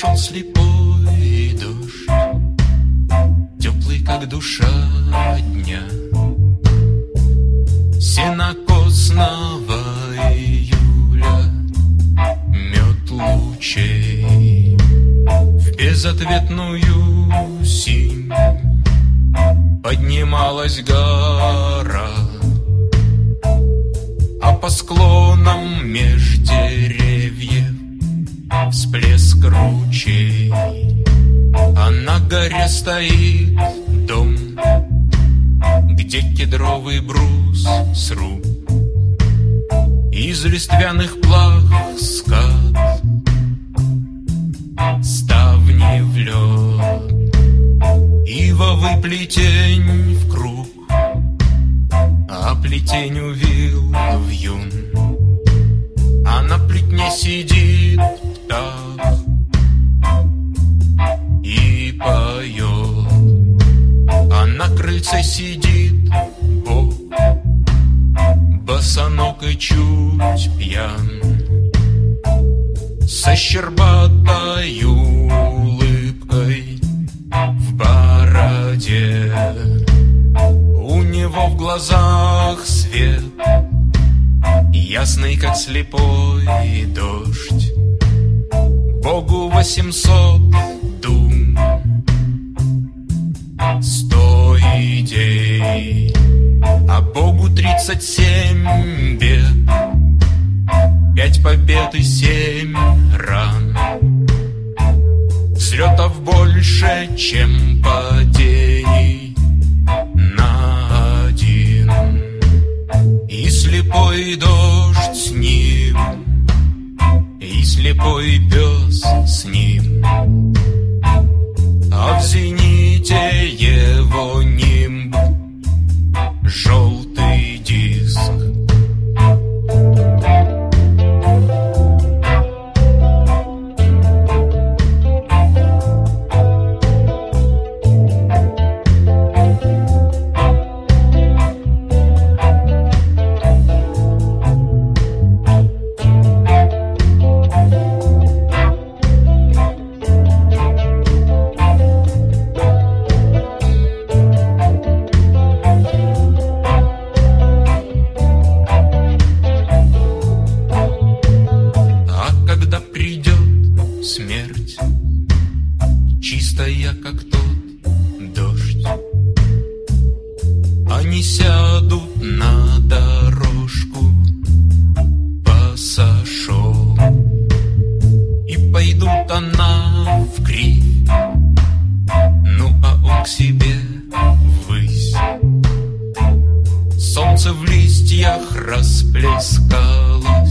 шел слепой дождь, Теплый, как душа дня. Сенокосного июля Мед лучей В безответную синь Поднималась гора А по склонам меж деревьев Всплеск ручей. А на горе стоит дом Где кедровый брус сруб Из листвяных плах скат. Ставни в лед Ивовый плетень в круг. А плетень увил крыльце сидит Бог Босоног и чуть пьян. Со щербатой улыбкой В бороде. У него в глазах свет Ясный, как слепой дождь. Богу восемьсот А Богу тридцать семь бед. Пять побед и семь ран. Взлетов больше, чем падений На один. И слепой дождь с ним И слепой пес с ним. А в зените они сядут на дорожку пасашок и пойдут она в кривь, ну а он к себе ввысь. Солнце в листьях расплескало